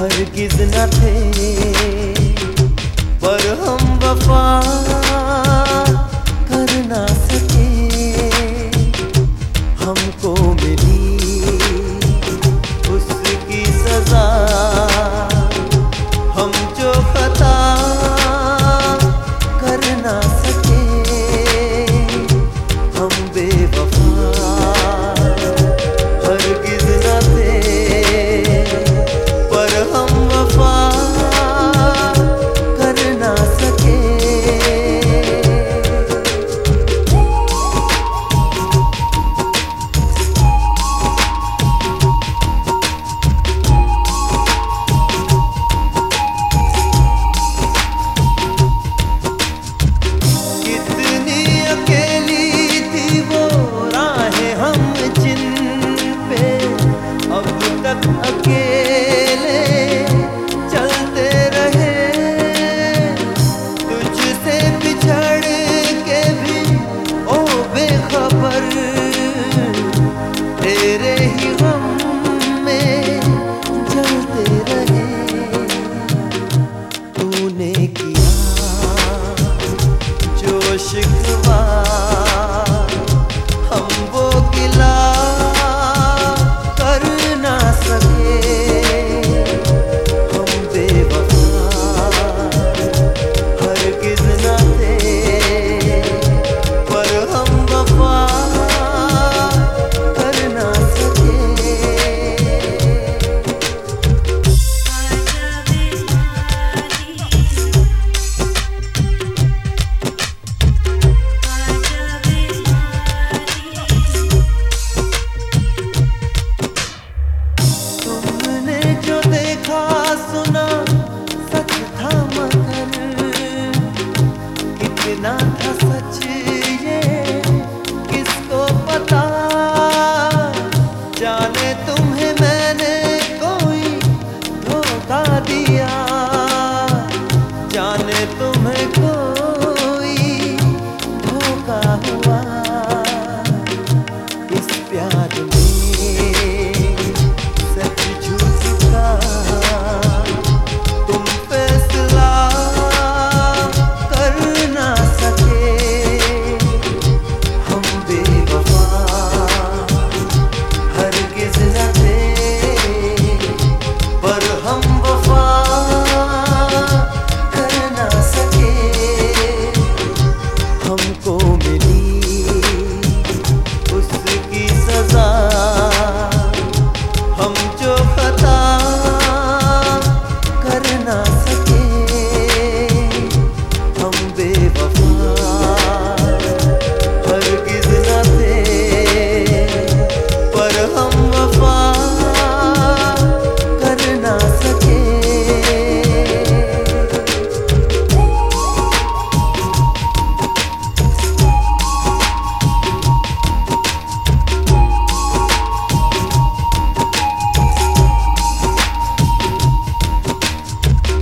हरगिज न थे पर हम वफा ना था सच।